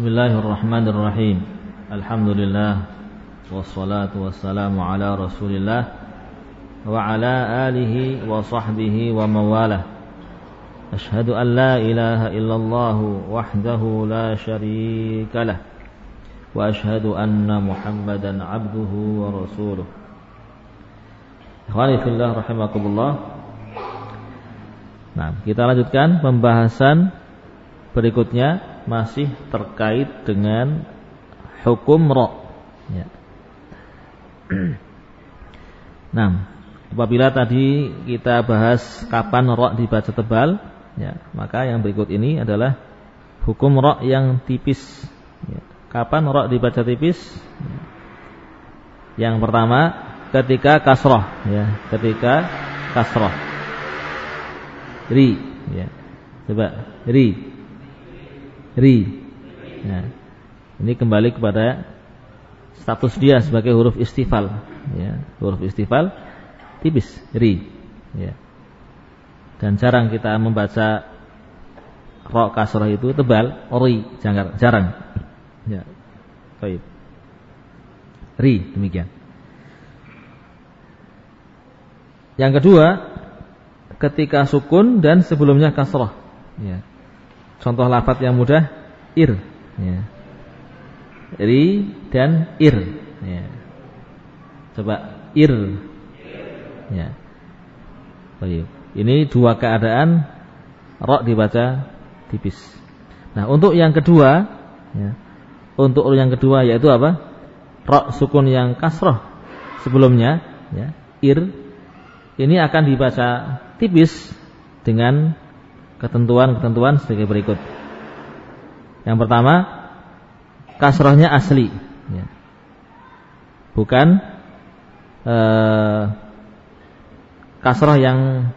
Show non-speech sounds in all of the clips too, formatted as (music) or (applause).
Bismillahirrahmanirrahim. Alhamdulillah wassalatu wassalamu ala Rasulillah wa ala alihi wa sahbihi wa. Ashhadu an la ilaha illallah wahdahu la syarika lah wa ashhadu anna Muhammadan abduhu wa rasuluh. Rahimakumullah. Nah, kita lanjutkan pembahasan berikutnya masih terkait dengan hukum ro. Ya. (clears throat) nah, apabila tadi kita bahas kapan ro dibaca tebal, ya, maka yang berikut ini adalah hukum ro yang tipis. Ya. Kapan ro dibaca tipis? Ya. Yang pertama ketika kasroh, ya, ketika kasroh. Ri, ya. Coba ri ri. Ya. Ini kembali kepada status dia sebagai huruf istifal. Ya. Huruf istifal tipis ri. Ya. Dan jarang kita membaca ro kasroh itu tebal, ri jarang. jarang. Ya. Baik. Ri demikian. Yang kedua, ketika sukun dan sebelumnya kasroh. Ya. Contoh lafat yang mudah ir ya. Ri dan ir ya. Coba ir ya. Baik. Ini dua keadaan rok dibaca tipis. Nah, untuk yang kedua ya. Untuk yang kedua yaitu apa? Rok sukun yang kasroh sebelumnya ya, ir ini akan dibaca tipis dengan ketentuan-ketentuan sebagai berikut. Yang pertama, kasrohnya asli, ya. bukan eh, kasroh yang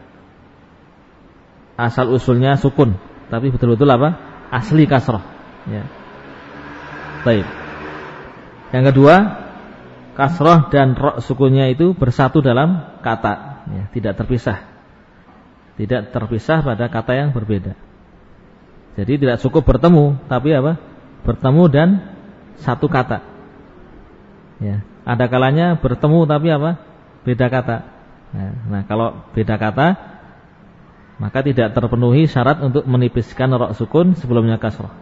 asal usulnya sukun, tapi betul-betul apa? Asli kasroh. Ya. Baik. Yang kedua, kasroh dan rok sukunnya itu bersatu dalam kata, ya, tidak terpisah tidak terpisah pada kata yang berbeda. Jadi tidak cukup bertemu, tapi apa? Bertemu dan satu kata. Ya, ada kalanya bertemu tapi apa? Beda kata. Nah, nah kalau beda kata, maka tidak terpenuhi syarat untuk menipiskan rok sukun sebelumnya kasroh.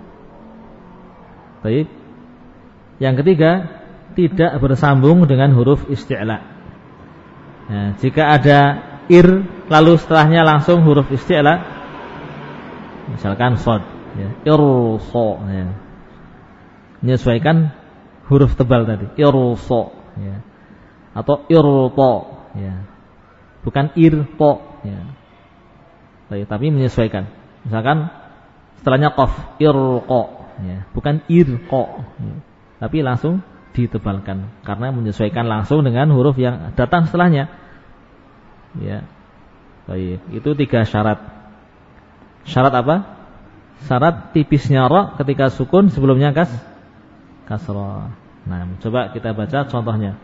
Baik. Yang ketiga, tidak bersambung dengan huruf isti'la. Nah, jika ada ir lalu setelahnya langsung huruf isti'la misalkan sod ya. Irso ya. Menyesuaikan huruf tebal tadi. Irso ya. Atau irto ya. Bukan irto ya. Tapi menyesuaikan. Misalkan setelahnya qaf irqo ya. Bukan irqo ya. tapi langsung ditebalkan. Karena menyesuaikan langsung dengan huruf yang datang setelahnya Ya. Baik, itu tiga syarat. Syarat apa? Syarat tipisnya ra ketika sukun sebelumnya kas kasra. Nah, coba kita baca contohnya.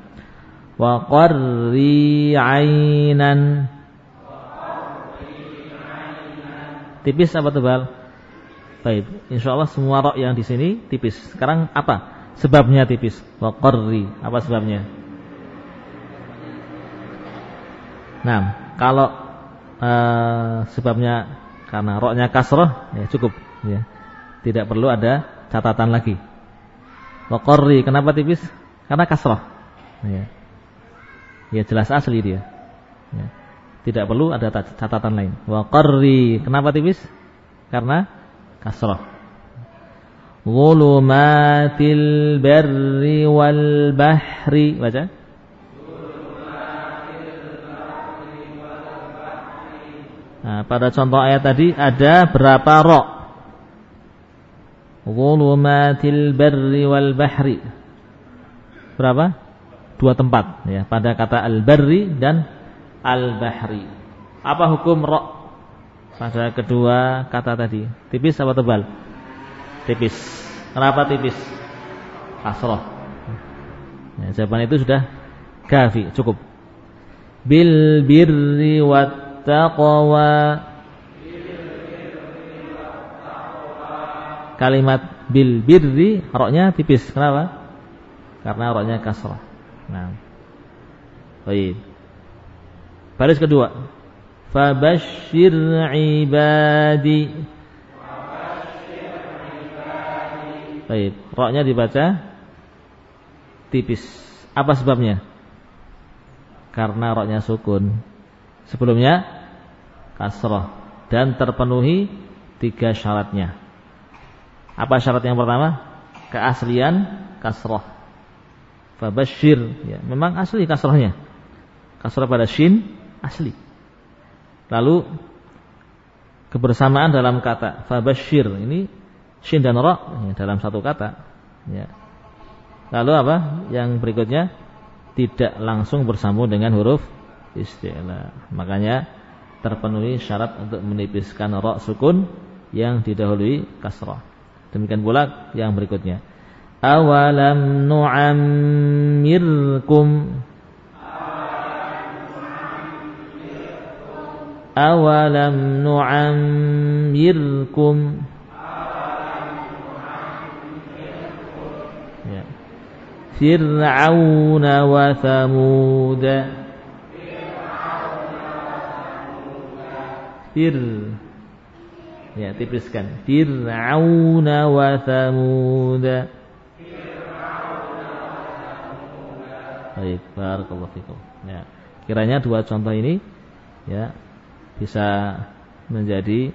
Wa qarri ainan. Tipis apa tebal? Baik, insyaallah semua ra yang di sini tipis. Sekarang apa? Sebabnya tipis. Wa qarri, apa sebabnya? Nah, kalau uh, sebabnya karena roknya kasroh, ya cukup, ya. Tidak perlu ada catatan lagi. Wakorri, kenapa tipis? Karena kasroh. Ya. ya jelas asli dia. Ya. Tidak perlu ada catatan lain. Wakorri, kenapa tipis? Karena kasroh. Gulumatil berri wal bahri. Baca. Nah, pada contoh ayat tadi ada berapa ro? Zulumatil barri wal bahri. Berapa? Dua tempat ya pada kata al-barri dan al-bahri. Apa hukum ro? Pada kedua kata tadi. Tipis apa tebal? Tipis. Kenapa tipis? Kasroh. Ya, jawaban itu sudah kafi, cukup. Bil birri wat taqwa Kalimat bil birri roknya tipis. Kenapa? Karena roknya kasrah. Nah. Baik. Baris kedua. Fabashir ibadi. Baik, roknya dibaca tipis. Apa sebabnya? Karena roknya sukun. Sebelumnya kasroh dan terpenuhi tiga syaratnya. Apa syarat yang pertama? Keaslian kasroh. Fabashir, ya, memang asli kasrohnya. Kasroh pada shin asli. Lalu kebersamaan dalam kata fabashir ini shin dan ra ya, dalam satu kata. Ya. Lalu apa? Yang berikutnya tidak langsung bersambung dengan huruf istilah. Makanya terpenuhi syarat untuk menipiskan ra sukun yang didahului kasrah. Demikian pula yang berikutnya. Awalam nu'ammirkum Awalam nu'ammirkum ya. Fir'aun Fir Ya, tipiskan. Fir'aun wa Thamud. Baik, barakallahu fikum. Ya. Kiranya dua contoh ini ya bisa menjadi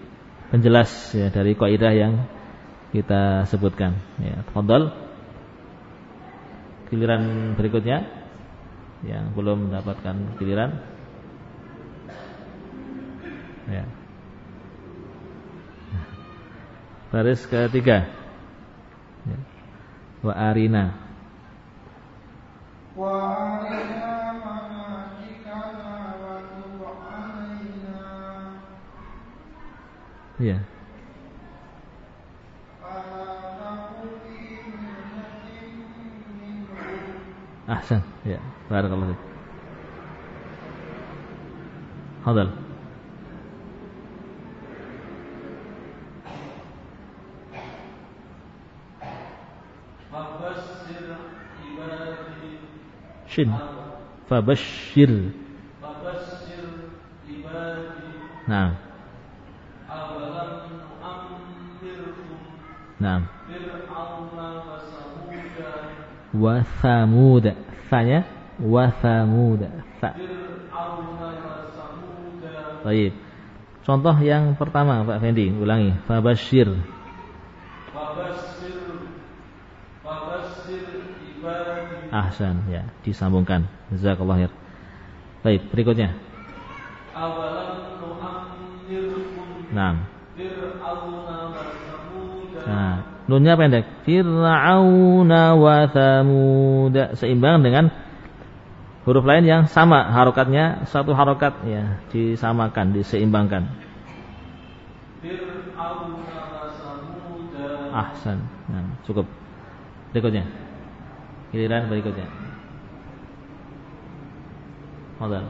penjelas ya dari kaidah yang kita sebutkan. Ya, tafadhol. Giliran berikutnya yang belum mendapatkan giliran. Ya. Baris ketiga. Ya. Wa arina. Wa arina Ya. Ahsan, ya. Barakallahu fiik. Hadal. Shin. Fabashir. Fabashir ibadi. Nah. Nah. Wa Thamud. Fa-nya wa Thamud. Fa. Baik. Contoh yang pertama Pak Fendi, ulangi. Fabashir. Ahsan ya, disambungkan. Jazakallah khair. Baik, berikutnya. Nah. Nah, nunnya pendek. Fir'auna wa Thamud. Seimbang dengan huruf lain yang sama harokatnya satu harokat ya disamakan diseimbangkan ahsan nah, cukup berikutnya Giliran berikutnya. Modal.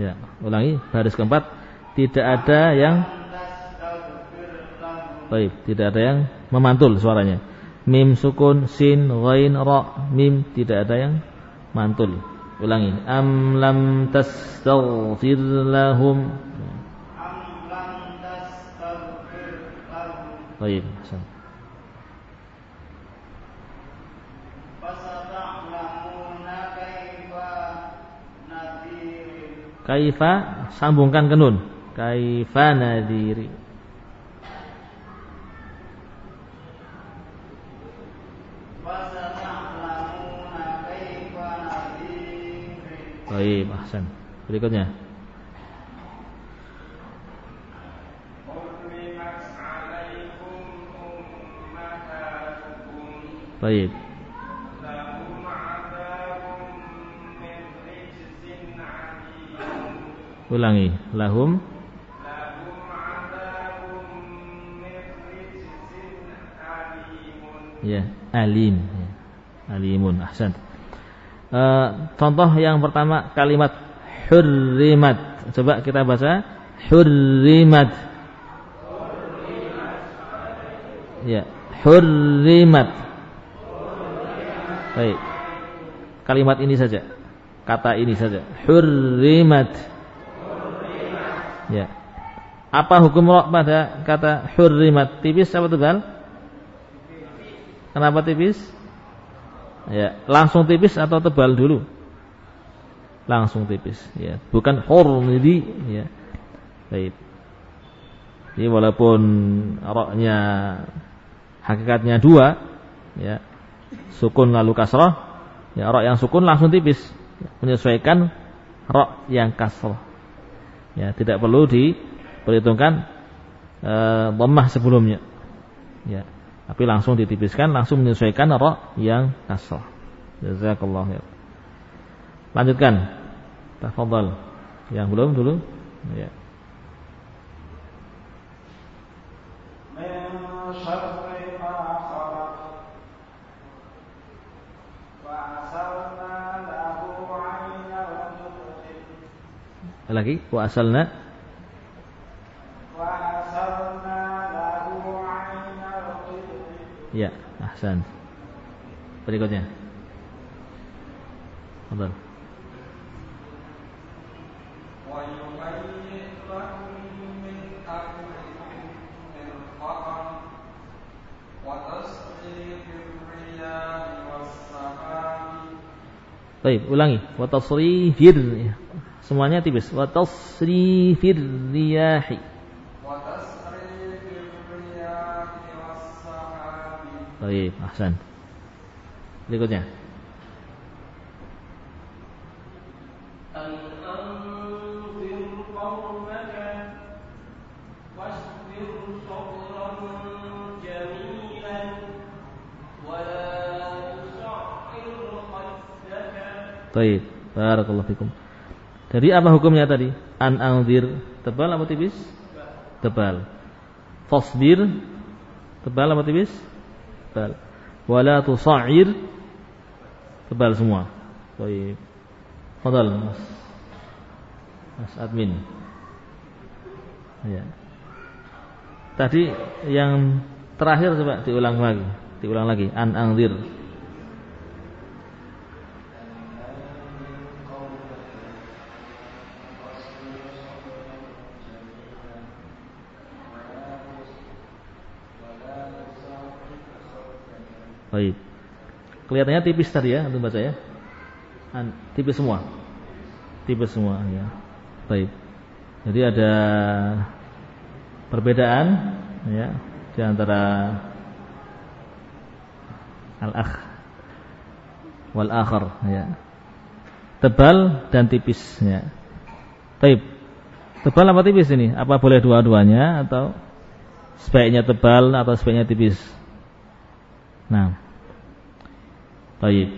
Ya, ulangi baris keempat tidak ada yang Baik, tidak ada yang memantul suaranya. Mim sukun, sin, ghain, ra, mim tidak ada yang mantul. Ulangi. Am lam tastaghfir lahum. Am lam lahum. Baik. Kaifa sambungkan ke nun. Kaifa nadiri. Baik, ahsan. Berikutnya. Baik. Ulangi. Lahum Ya, alim. Ya. Alimun. Ahsan. E, contoh yang pertama kalimat hurrimat. Coba kita baca hurrimat. Ya, hurrimat. Baik. Kalimat ini saja. Kata ini saja. Hurrimat. Ya. Apa hukum roh pada kata hurrimat? Tipis apa tebal? Kenapa tipis? Ya, langsung tipis atau tebal dulu? Langsung tipis, ya. Bukan hurmidi, ya. Baik. Jadi walaupun roknya hakikatnya dua, ya, sukun lalu kasroh, ya rok yang sukun langsung tipis, menyesuaikan rok yang kasroh. Ya, tidak perlu diperhitungkan lemah sebelumnya. Ya, tapi langsung ditipiskan, langsung menyesuaikan rok yang kasroh. Jazakallah ya. Lanjutkan. Tafadhal. Yang belum dulu? Ya. lagi wa asalna Ya, ahsan. Berikutnya. Fadal. Baik, ulangi. Wa tasrifir. Semuanya tipis. Wa tasrifir riyahi. Baik, ahsan. Berikutnya. Baik, barakallahu fikum. Jadi apa hukumnya tadi? An angzir tebal apa tipis? Tebal. Fasbir tebal apa tipis? Tebal. Wala tusa'ir tebal semua. Baik. Fadal Mas. Mas admin. Ya. Tadi yang terakhir coba diulang lagi, diulang lagi an angzir. Baik. Kelihatannya tipis tadi ya, antum baca ya. Tipis semua. Tipis semua ya. Baik. Jadi ada perbedaan ya di antara al-akh wal akhar ya. Tebal dan tipis ya. Baik. Tebal apa tipis ini? Apa boleh dua-duanya atau sebaiknya tebal atau sebaiknya tipis? Nah. Baik.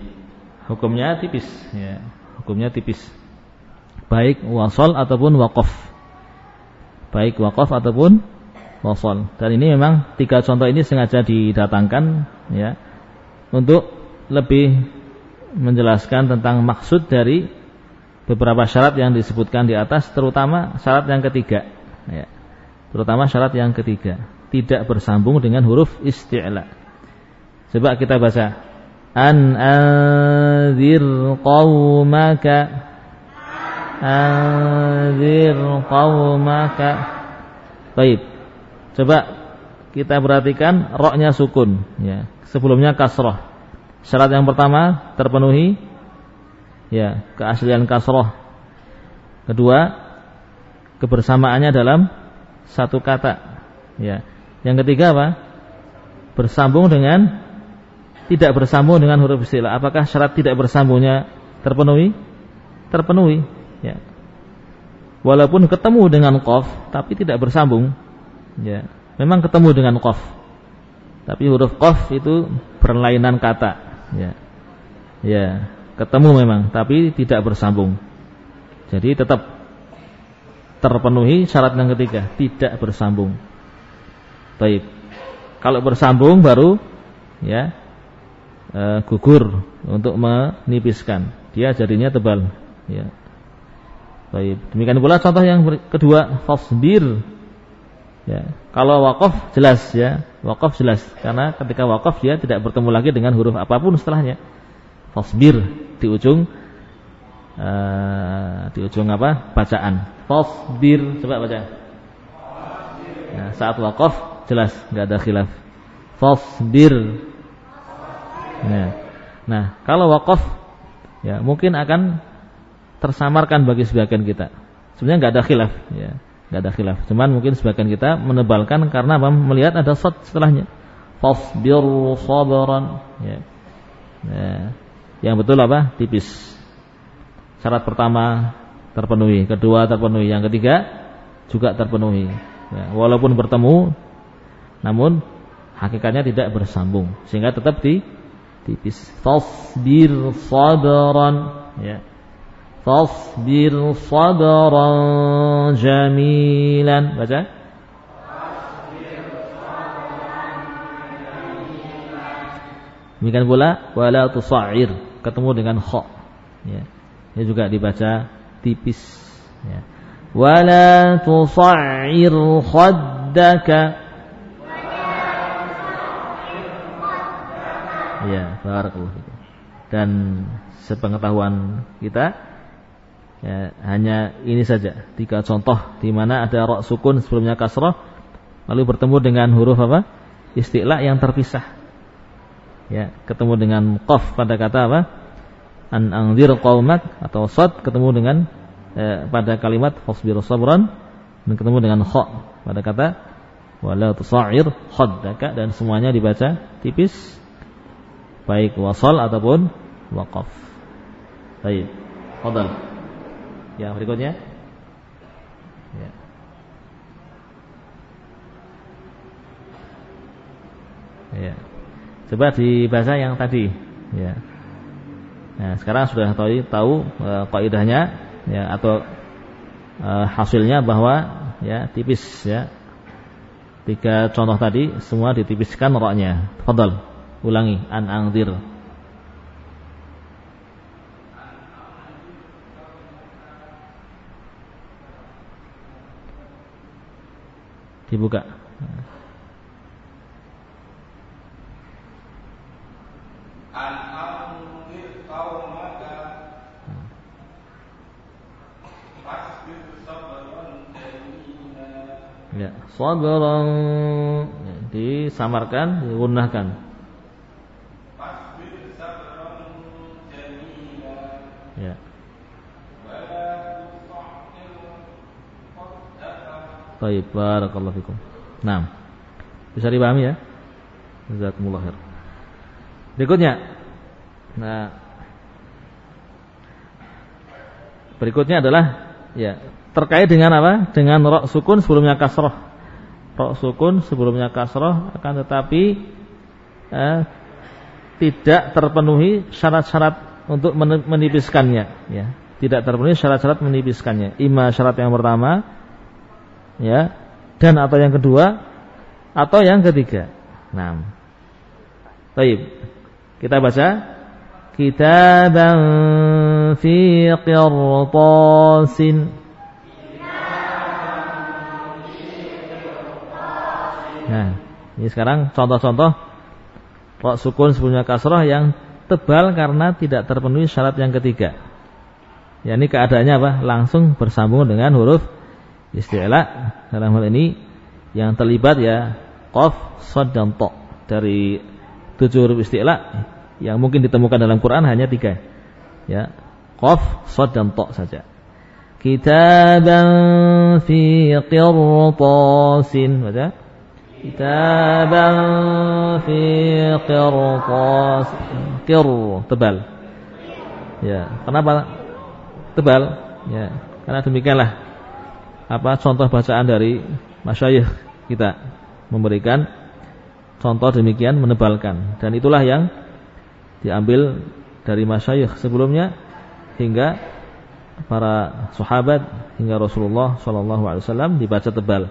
Hukumnya tipis ya. Hukumnya tipis. Baik wasol ataupun wakaf. Baik wakaf ataupun wasol. Dan ini memang tiga contoh ini sengaja didatangkan ya untuk lebih menjelaskan tentang maksud dari beberapa syarat yang disebutkan di atas terutama syarat yang ketiga ya. Terutama syarat yang ketiga, tidak bersambung dengan huruf isti'la. Coba kita baca. An anzir qaumaka. Anzir qaumaka. Baik. Coba kita perhatikan roknya sukun ya. Sebelumnya kasroh. Syarat yang pertama terpenuhi ya, keaslian kasroh. Kedua, kebersamaannya dalam satu kata. Ya. Yang ketiga apa? Bersambung dengan tidak bersambung dengan huruf istilah. Apakah syarat tidak bersambungnya terpenuhi? Terpenuhi. Ya. Walaupun ketemu dengan qaf, tapi tidak bersambung. Ya. Memang ketemu dengan qaf. Tapi huruf qaf itu berlainan kata. Ya. Ya, ketemu memang, tapi tidak bersambung. Jadi tetap terpenuhi syarat yang ketiga, tidak bersambung. Baik. Kalau bersambung baru ya uh, gugur untuk menipiskan. dia jadinya tebal. Ya. Baik. Demikian pula contoh yang kedua, fasbir. Ya. Kalau wakaf jelas ya, wakaf jelas karena ketika wakaf dia tidak bertemu lagi dengan huruf apa pun setelahnya. Fasbir di ujung uh, di ujung apa? bacaan. Fasbir coba baca. Ya, saat wakaf jelas nggak ada khilaf. Fasbir. Ya. Nah, kalau wakaf ya mungkin akan tersamarkan bagi sebagian kita. Sebenarnya nggak ada khilaf, ya, nggak ada khilaf. Cuman mungkin sebagian kita menebalkan karena apa? Melihat ada sot setelahnya. Fasbir sabran, ya. ya. Yang betul apa? Tipis. Syarat pertama terpenuhi, kedua terpenuhi, yang ketiga juga terpenuhi. Ya, walaupun bertemu, namun hakikatnya tidak bersambung, sehingga tetap di tipis. Fasbir sabran, ya. Fasbir sabran jamilan. Baca. Demikian pula wala tusa'ir ketemu dengan kha. Ya. Ini juga dibaca tipis ya. Wala tusa'ir khaddaka Ya, barakallahu. Dan sepengetahuan kita ya, hanya ini saja. Tiga contoh di mana ada rok sukun sebelumnya kasroh lalu bertemu dengan huruf apa? Istilah yang terpisah. Ya ketemu dengan qaf pada kata apa? An angzir qaumak atau sad ketemu dengan eh, pada kalimat fasbir sabran dan ketemu dengan kha pada kata wala tusair khaddaka dan semuanya dibaca tipis baik wasal ataupun waqaf. Baik. Fadal. Yang berikutnya. Ya. Ya. Coba di bahasa yang tadi, ya. Nah, sekarang sudah tahu tahu uh, kaidahnya ya atau uh, hasilnya bahwa ya tipis ya. Tiga contoh tadi semua ditipiskan roknya. Fadal. Ulangi an angdir. Dibuka. Ya, sabran ya, disamarkan, digunahkan. Baik, barakallahu fikum. Nah, bisa dipahami ya? Jazakumullah khair. Berikutnya. Nah, berikutnya adalah ya terkait dengan apa? Dengan rok sukun sebelumnya kasroh. Rok sukun sebelumnya kasroh akan tetapi eh, tidak terpenuhi syarat-syarat untuk menipiskannya. Ya, tidak terpenuhi syarat-syarat menipiskannya. Ima syarat yang pertama ya dan atau yang kedua atau yang ketiga. Nah, baik kita baca kitaban fi qirtasin Nah, ini sekarang contoh-contoh rok sukun sebelumnya kasroh yang tebal karena tidak terpenuhi syarat yang ketiga. Ya ini keadaannya apa? Langsung bersambung dengan huruf isti'la dalam hal ini yang terlibat ya qaf, sad dan ta dari tujuh huruf isti'la yang mungkin ditemukan dalam Quran hanya tiga. Ya qaf, sad dan ta saja. Kitaban fi qirtasin baca. Kitaban fi qirtas qir tebal. Ya kenapa tebal? Ya karena demikianlah apa contoh bacaan dari masyayikh kita memberikan contoh demikian menebalkan dan itulah yang diambil dari masyayikh sebelumnya hingga para sahabat hingga Rasulullah Shallallahu Alaihi Wasallam dibaca tebal.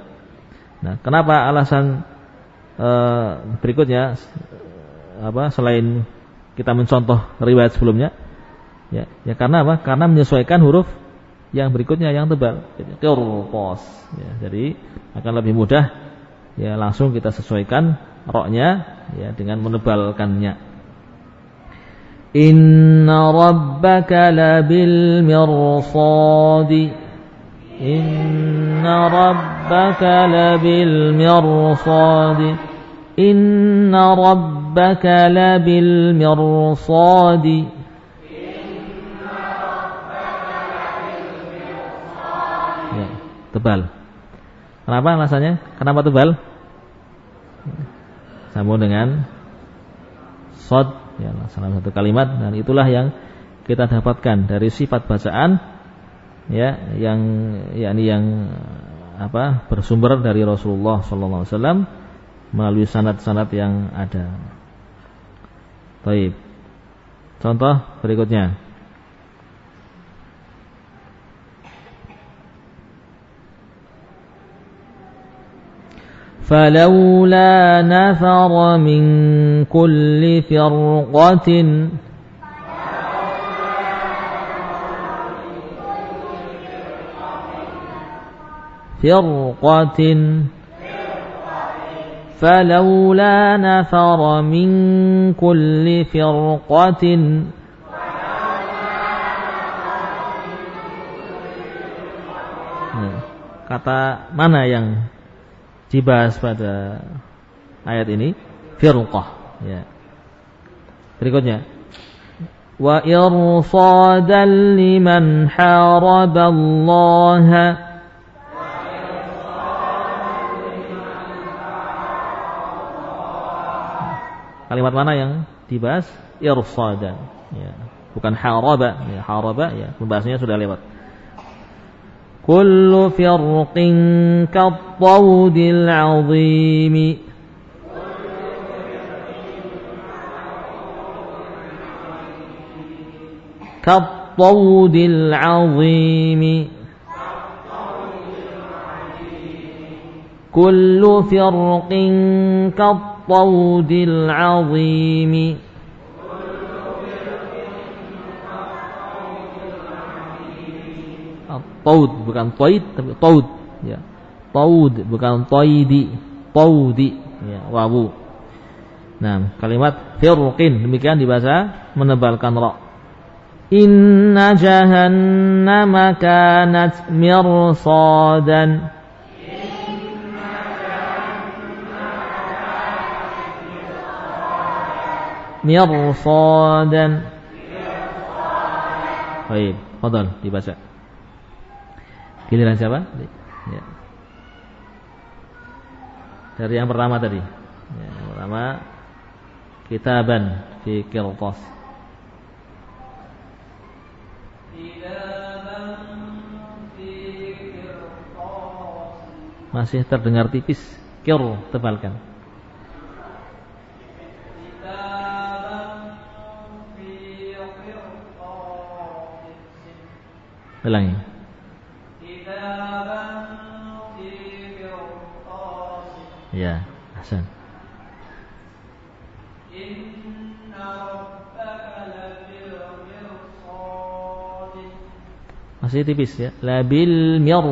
Nah, kenapa alasan e, berikutnya apa selain kita mencontoh riwayat sebelumnya? Ya, ya karena apa? Karena menyesuaikan huruf yang berikutnya yang tebal. Jadi qirtas. Ya, jadi akan lebih mudah ya langsung kita sesuaikan roknya ya dengan menebalkannya. Inna rabbaka labil mirsadi Inna rabbaka labil mirsadi Inna rabbaka labil mirsadi tebal. Kenapa alasannya? Kenapa tebal? Sambung dengan sod, ya, salah satu kalimat dan itulah yang kita dapatkan dari sifat bacaan ya yang yakni yang apa bersumber dari Rasulullah sallallahu alaihi wasallam melalui sanad-sanad yang ada. Baik. Contoh berikutnya. فلولا نفر من كل فرقة فرقة فلولا نفر من كل فرقة kata mana yang dibahas pada ayat ini firqah ya. Berikutnya wa irsadan liman haraballaha Kalimat mana yang dibahas? Irsadan ya. Bukan haraba ya, haraba ya, pembahasannya sudah lewat. كل فرق كالطود العظيم. كالطود العظيم. كل فرق كالطود العظيم. Taud bukan toid tapi taud ya. Taud bukan toidi, taudi ya, wawu. Nah, kalimat firqin demikian dibaca menebalkan ra. Inna jahannama kanat mirsadan. Mirsadan. Baik, fadal dibaca. Giliran siapa? Ya. Dari yang pertama tadi. Ya, yang pertama kitaban fi. Masih terdengar tipis. Kir tebalkan. Ulangi. Ya, Hasan. Masih tipis ya. Labil mir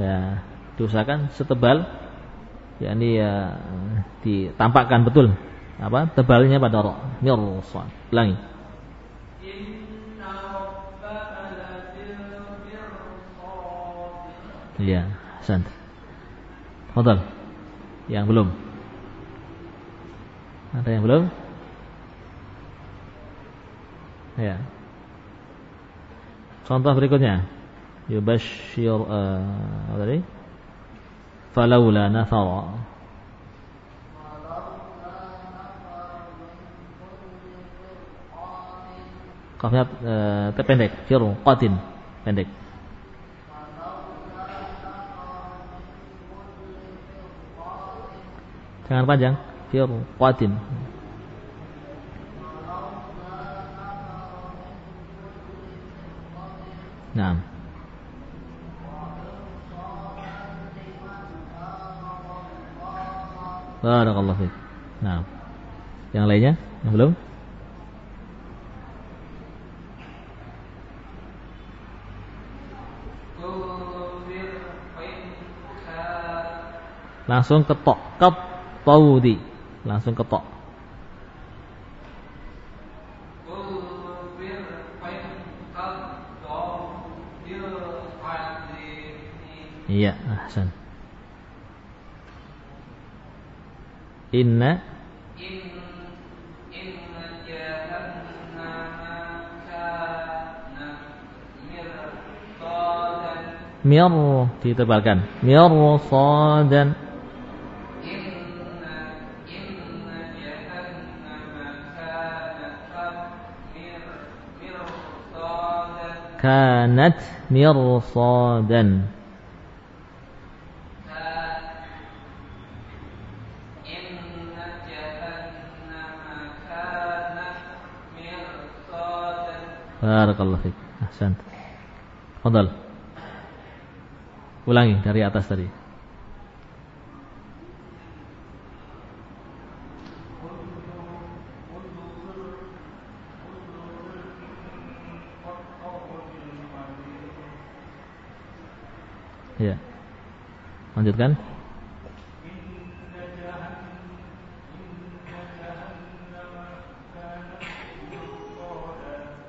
ya. Diusahakan setebal yakni ya ditampakkan betul apa tebalnya pada ro mirsad. Ulangi. Ya, Hasan. Fadal. Yang belum? Ada yang belum? Ya. Contoh berikutnya. Yubashir uh, apa tadi? Falaula nafara. Kafnya uh, pendek, qatin pendek. Jangan panjang. Firqatin. Nah. Barakallahu fiik. Nah. Yang lainnya? Yang belum? Langsung ketok, ket taudi. Langsung ketok. Iya, ahsan. Inna mir ditebalkan mirsadan kanat mirsadan Barakallahu fiik. Ahsan. Fadal. Ulangi dari atas tadi. Ya. Lanjutkan.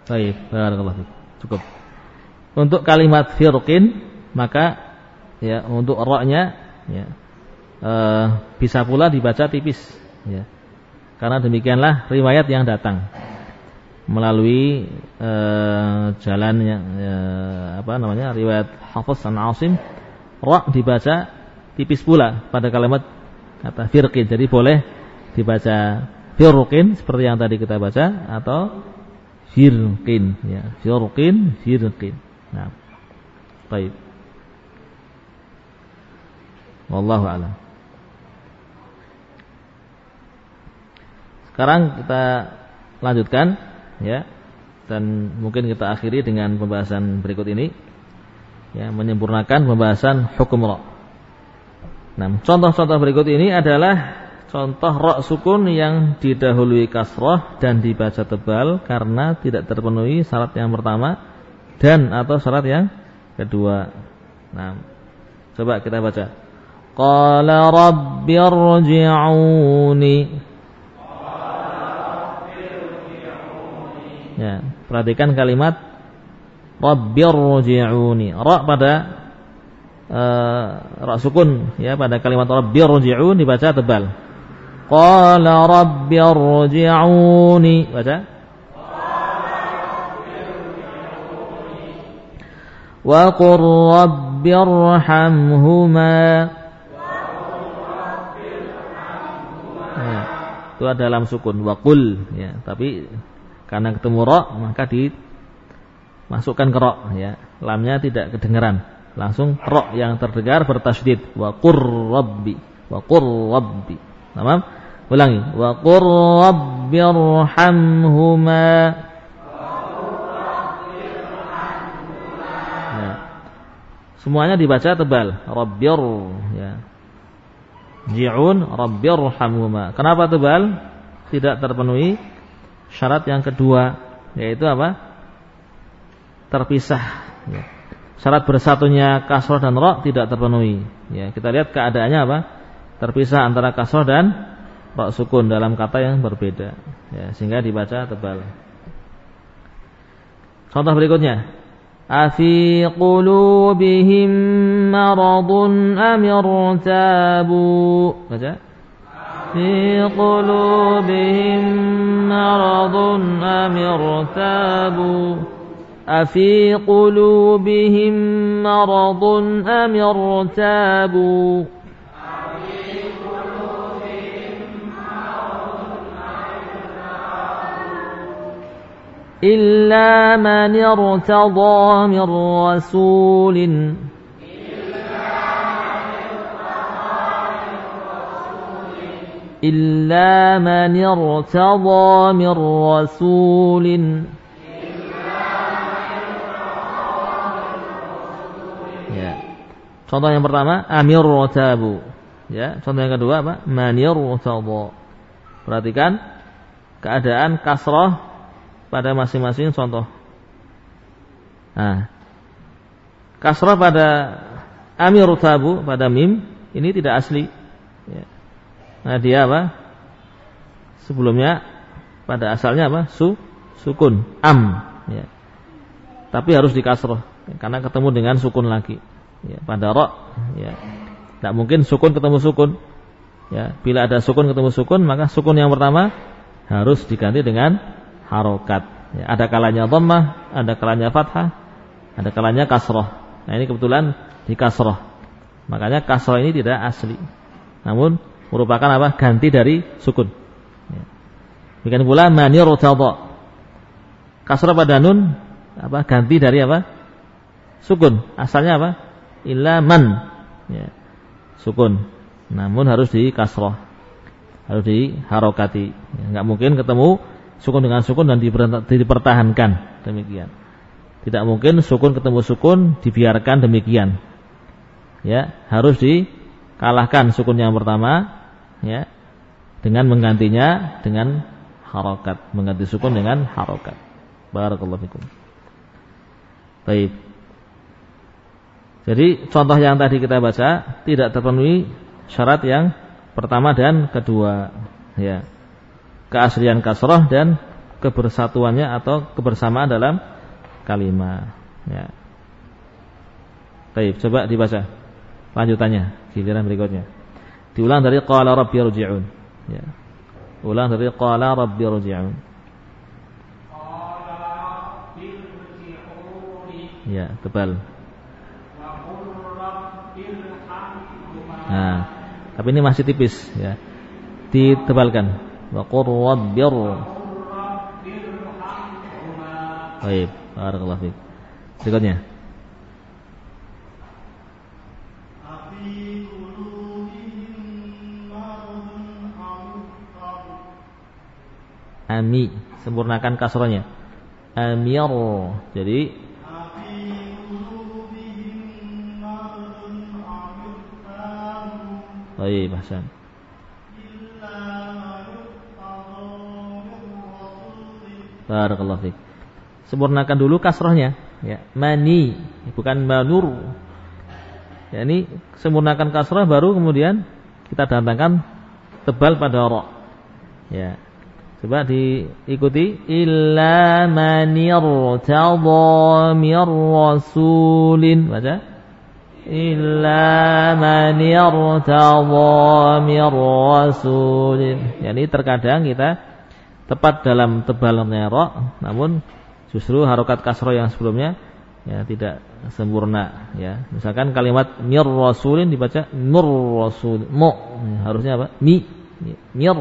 Baik, barakallahu Cukup. Untuk kalimat firqin maka ya untuk roknya ya uh, bisa pula dibaca tipis ya. Karena demikianlah riwayat yang datang melalui uh, jalan yang uh, apa namanya riwayat Hafiz an Asim ra dibaca tipis pula pada kalimat kata firqin. Jadi boleh dibaca firqin seperti yang tadi kita baca atau firqin. Ya firqin firqin. Nah baik. Wallahu alam. Sekarang kita lanjutkan ya dan mungkin kita akhiri dengan pembahasan berikut ini. Ya menyempurnakan pembahasan hukum roh. Nah, contoh-contoh berikut ini adalah Contoh rok sukun yang didahului kasroh dan dibaca tebal karena tidak terpenuhi syarat yang pertama dan atau syarat yang kedua. Nah, coba kita baca. Qala rabbirji'uni. Ya, perhatikan kalimat rabbirji'uni. Ra pada uh, sukun ya pada kalimat rabbirji'un dibaca tebal. Qala rabbi arji'uni. Baca. Wa qur rabbi arhamhuma. Ya, itu ada dalam sukun waqul ya, tapi karena ketemu ra maka dimasukkan ke ra ya. Lamnya tidak kedengaran. Langsung ra yang terdengar bertasydid wa qur rabbi wa qur rabbi. Tamam? Ulangi. Wa qur. Ya. Semuanya dibaca tebal. Rabbir ya. Ji'un rabbirhamhuma. Kenapa tebal? Tidak terpenuhi syarat yang kedua yaitu apa? Terpisah ya. Syarat bersatunya kasroh dan ro tidak terpenuhi. Ya, kita lihat keadaannya apa? Terpisah antara kasroh dan rok sukun dalam kata yang berbeda ya, sehingga dibaca tebal. Contoh berikutnya. Afi qulubihim maradun am irtabu. Baca. Fi qulubihim maradun am irtabu. Afi qulubihim maradun am irtabu. إلا من ارتضى من رسول إلا من ارتضى من رسول Contoh yang pertama amir rotabu. Ya, contoh yang kedua apa? Manir rotabu. Perhatikan keadaan kasroh pada masing-masing contoh. Nah, kasrah pada amir tabu pada mim ini tidak asli. Ya. Nah dia apa? Sebelumnya pada asalnya apa? Su sukun am. Ya. Tapi harus dikasroh karena ketemu dengan sukun lagi. Ya, pada ro, ya. Tidak mungkin sukun ketemu sukun. Ya, bila ada sukun ketemu sukun, maka sukun yang pertama harus diganti dengan harokat. Ya, ada kalanya dhammah, ada kalanya fathah, ada kalanya kasroh. Nah ini kebetulan di kasroh. Makanya kasroh ini tidak asli. Namun merupakan apa? Ganti dari sukun. Ya. Demikian pula manir tadha. Kasroh pada nun apa? Ganti dari apa? Sukun. Asalnya apa? Illa man. Ya sukun. Namun harus di kasroh. Harus di harokati. Enggak mungkin ketemu sukun dengan sukun dan dipertahankan. Demikian. Tidak mungkin sukun ketemu sukun dibiarkan demikian. Ya, harus dikalahkan sukun yang pertama ya dengan menggantinya dengan harokat, mengganti sukun dengan harokat. Barakallahu fikum. Baik. Jadi contoh yang tadi kita baca tidak terpenuhi syarat yang pertama dan kedua, ya. Keaslian kasroh dan kebersatuannya atau kebersamaan dalam kalimat, ya. Baik, coba dibaca lanjutannya giliran berikutnya. Diulang dari qala rabbi rji'un. Ya. Ulang dari qala rabbi rji'un. Ya, tebal. Nah, tapi ini masih tipis ya. Ditebalkan. Wa qur rabbir. Baik, barakallahu fiik. Berikutnya. Ami, sempurnakan kasrohnya. Amir. Jadi Baik, Hasan. Barakallahu fiik. Sempurnakan dulu kasrohnya, ya. Mani, bukan manur. Ya, ini sempurnakan kasroh baru kemudian kita datangkan tebal pada ro. Ya. Coba diikuti illa manir tadha rasulin. Baca illa man yartadha mir rasulin. Yani terkadang kita tepat dalam tebalnya ra namun justru harokat kasro yang sebelumnya ya tidak sempurna ya. Misalkan kalimat mir rasulin dibaca nur rasul mu harusnya apa? Mi mir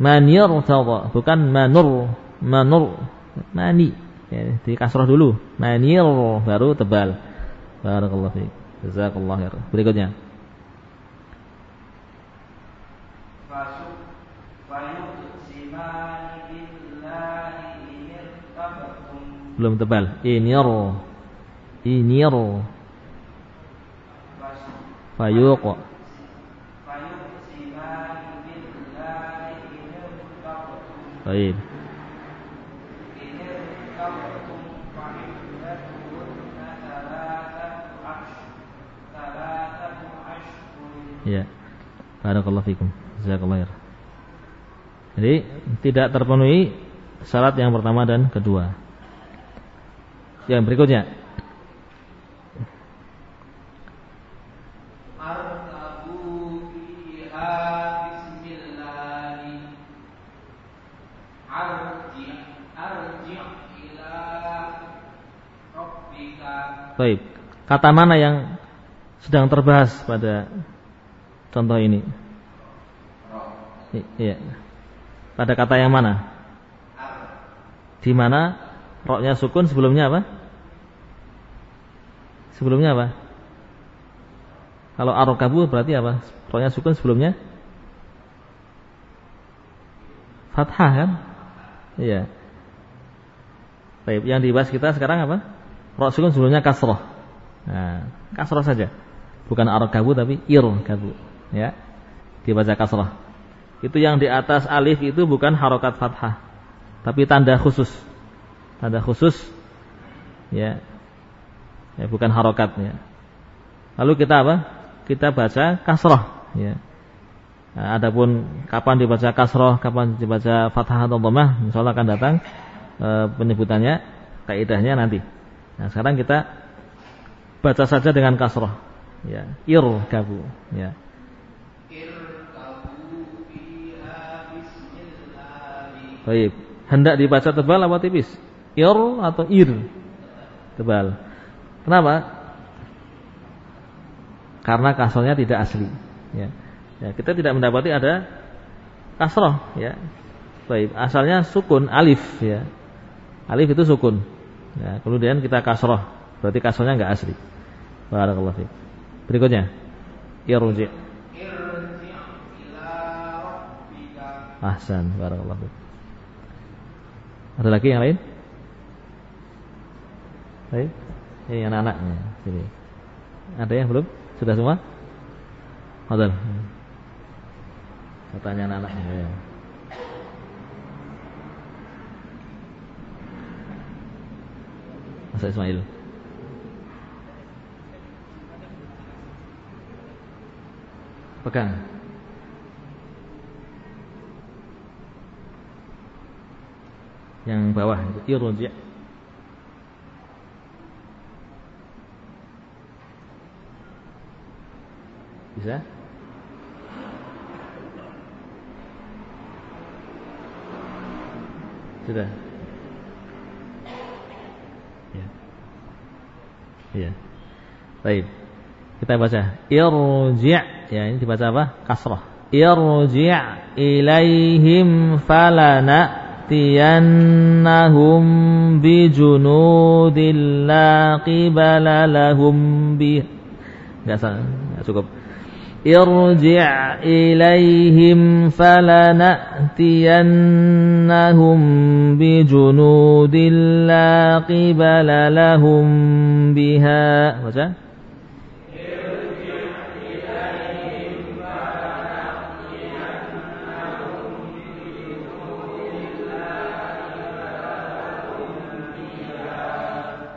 man yartadha bukan manur manur mani ya, di kasroh dulu manir baru tebal Barakallahu fiik. Jazakallahu khair. Berikutnya. Belum tebal. Iniru. Iniru. Fayuq. Baik. Ya. Barakallahu fikum. Jazakallahu khair. Jadi tidak terpenuhi syarat yang pertama dan kedua. Yang berikutnya. Baik. Kata mana yang sedang terbahas pada contoh ini? Iya. Pada kata yang mana? Di mana roknya sukun sebelumnya apa? Sebelumnya apa? Kalau arokabu berarti apa? Roknya sukun sebelumnya? Fathah kan? Iya. Baik, yang dibahas kita sekarang apa? Rok sukun sebelumnya kasroh. Nah, kasroh saja. Bukan arokabu tapi ir kabu ya dibaca kasrah itu yang di atas alif itu bukan harokat fathah tapi tanda khusus tanda khusus ya ya, bukan harokatnya. Lalu kita apa? Kita baca kasroh. Ya. Nah, adapun kapan dibaca kasroh, kapan dibaca fathah atau dhammah, insyaallah akan datang e, penyebutannya, kaidahnya nanti. Nah, sekarang kita baca saja dengan kasroh. Ya, ir kabu. Ya. Baik. Hendak dibaca tebal apa tipis? Ir atau ir? Tebal. Kenapa? Karena kasrohnya tidak asli. Ya. ya kita tidak mendapati ada kasroh. Ya. Baik. Asalnya sukun alif. Ya. Alif itu sukun. Ya. Kemudian kita kasroh. Berarti kasrohnya nggak asli. Barakallahu fiik. Berikutnya. Irji. Ahsan. Barakallahu fiik. Ada lagi yang lain? Baik. Ini anak-anaknya. Sini. Ada yang belum? Sudah semua? Hadal. Katanya anak-anaknya. Ya. Masa Ismail. Pegang. Yang bawah itu. Irji bisa? Sudah. Ya. Ya baik. Kita baca. Irji. Ya ini dibaca apa? Kasrah. Irji ilaihim falana لنأتينهم بجنود لا قبل لهم به nggak salah nggak cukup irji' ilaihim falanatiyannahum bijunudin la qibala lahum biha baca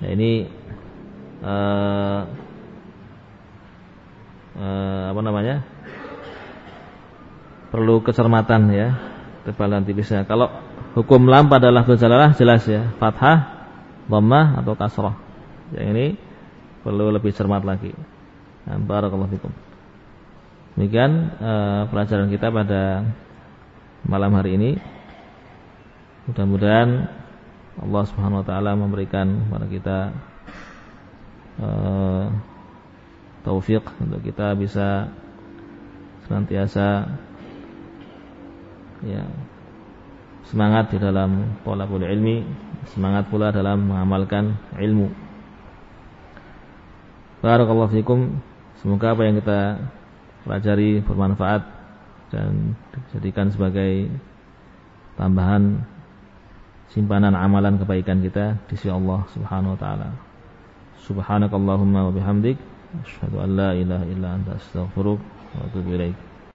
Ya ini uh, uh, apa namanya? Perlu kecermatan ya, tebalan tipisnya. Kalau hukum lam pada lafzul jalalah jelas ya, fathah, dhammah atau kasrah. Yang ini perlu lebih cermat lagi. Nah, barakallahu fikum. Demikian uh, pelajaran kita pada malam hari ini. Mudah-mudahan Allah Subhanahu wa taala memberikan kepada kita uh, taufik untuk kita bisa senantiasa ya semangat di dalam pola pola ilmi, semangat pula dalam mengamalkan ilmu. Barakallahu fikum. Semoga apa yang kita pelajari bermanfaat dan dijadikan sebagai tambahan simpanan amalan kebaikan kita di sisi Allah Subhanahu wa taala. Subhanakallahumma wa bihamdik asyhadu an la ilaha illa anta astaghfiruka wa atubu ilaik.